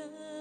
love.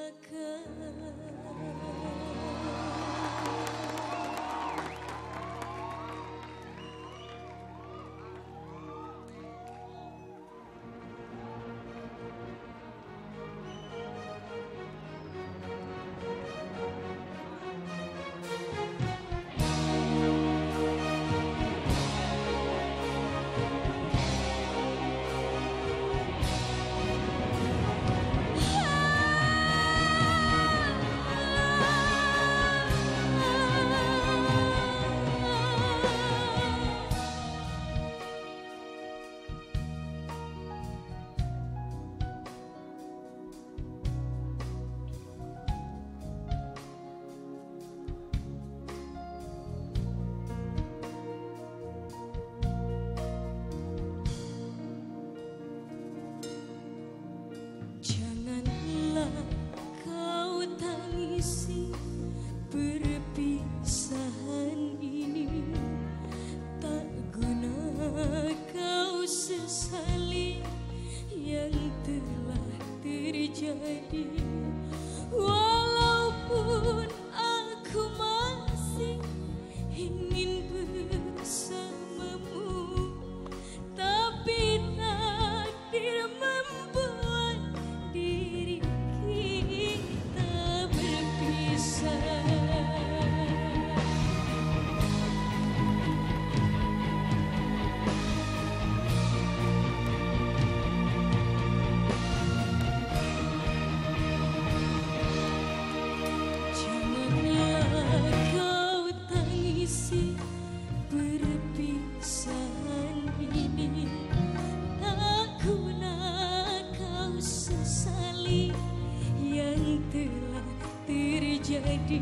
Telah terjadi